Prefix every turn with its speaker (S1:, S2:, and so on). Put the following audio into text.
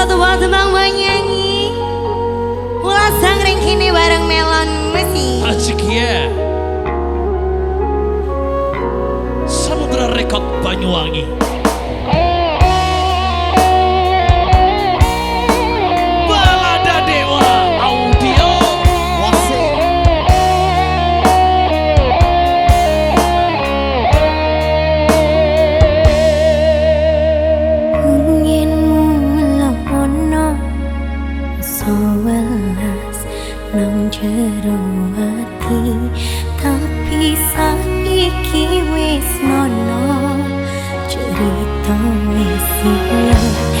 S1: satu buat mau nyanyi Ulas sang kini bareng Melon Messi
S2: Asik ya
S1: yeah. sewelas nang jero ati. Tapi saiki wis nono cerita wis siap